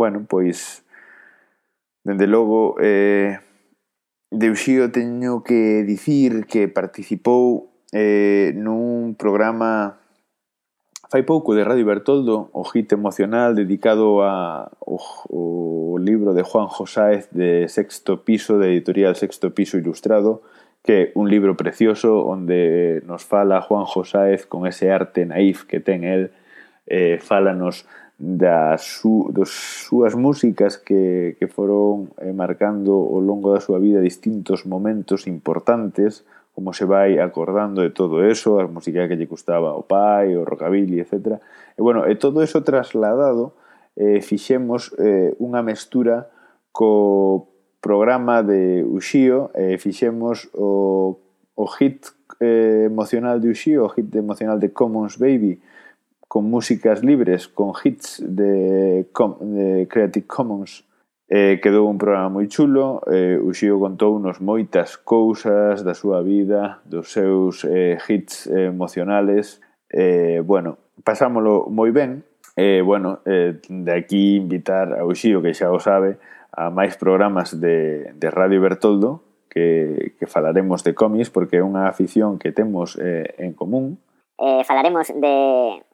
bueno, pois dende logo eh, de Uxío teño que dicir que participou eh, nun programa fai pouco de Radio Bertoldo o hit emocional dedicado a o, o libro de Juan Josáez de Sexto Piso de Editorial Sexto Piso Ilustrado que é un libro precioso onde nos fala Juan Josáez con ese arte naif que ten el eh, fálanos das su, dos súas músicas que, que foron eh, marcando ao longo da súa vida distintos momentos importantes, como se vai acordando de todo eso, a música que lle gustaba o pai, o rockabilly, etc. E bueno, e todo eso trasladado eh, fixemos eh, unha mestura co programa de Uxío eh, fixemos o, o hit eh, emocional de Uxío, o hit emocional de Commons Baby, con músicas libres, con hits de, de Creative Commons. Eh, quedou un programa moi chulo, eh, o Xío contou moitas cousas da súa vida, dos seus eh, hits eh, emocionales. Eh, bueno, pasámolo moi ben. Eh, bueno, eh, de aquí invitar a Uxío, que xa o sabe, a máis programas de, de Radio Bertoldo, que, que falaremos de cómics, porque é unha afición que temos eh, en común eh, falaremos de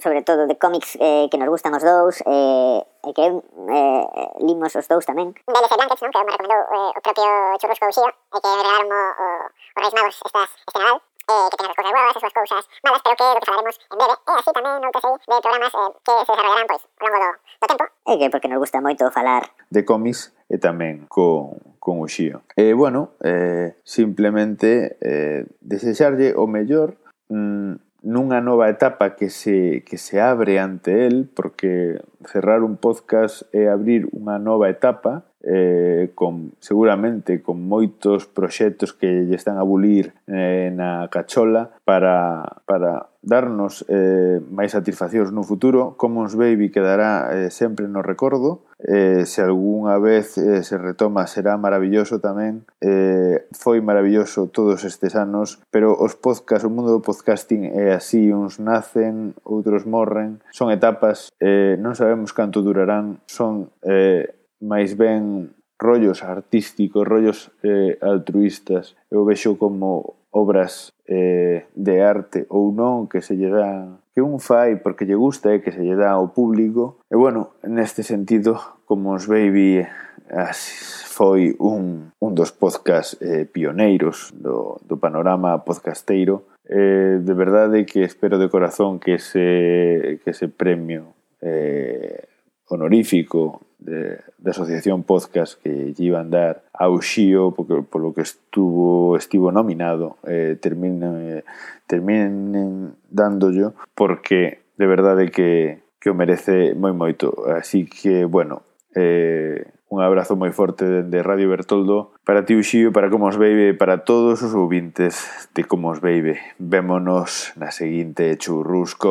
sobre todo de cómics eh, que nos gustan os dous eh, e que eh, limos os dous tamén De Blankets, non? que me recomendou eh, o propio Churrusco Uxío e que me regalaron o, o, o Reis Magos estas, este Nadal eh, que ten as cousas boas, as cousas malas, pero que do que falaremos en breve, e así tamén outros aí de programas eh, que se desarrollarán pois, ao longo do, do tempo. E que porque nos gusta moito falar de cómics e tamén con, con o Xío. E, bueno, eh, simplemente eh, desexarlle o mellor mm, nunha nova etapa que se, que se abre ante el, porque cerrar un podcast é abrir unha nova etapa, eh, con, seguramente con moitos proxectos que lle están a bulir eh, na cachola para, para darnos eh, máis satisfaccións no futuro. Commons Baby quedará eh, sempre no recordo. Eh, se algunha vez eh, se retoma será maravilloso tamén. Eh, foi maravilloso todos estes anos, pero os podcast, o mundo do podcasting é así, uns nacen, outros morren, son etapas, eh, non sabemos canto durarán, son eh, máis ben rollos artísticos, rollos eh, altruistas. Eu vexo como obras eh, de arte ou non que se lle dá que un fai porque lle gusta e eh, que se lle dá ao público. E bueno, neste sentido, como os Baby as, foi un, un dos podcast eh, pioneiros do, do panorama podcasteiro, eh, de verdade que espero de corazón que ese, que ese premio eh, honorífico de, de Asociación Podcast que lle iban dar ao Xío porque, polo que estuvo estivo nominado eh, terminen, eh, terminen dándolo porque de verdade que, que o merece moi moito. Así que bueno eh, un abrazo moi forte de Radio Bertoldo para ti Uxío, para Como os Beibe para todos os ouvintes de Como os Beibe vémonos na seguinte churrusco.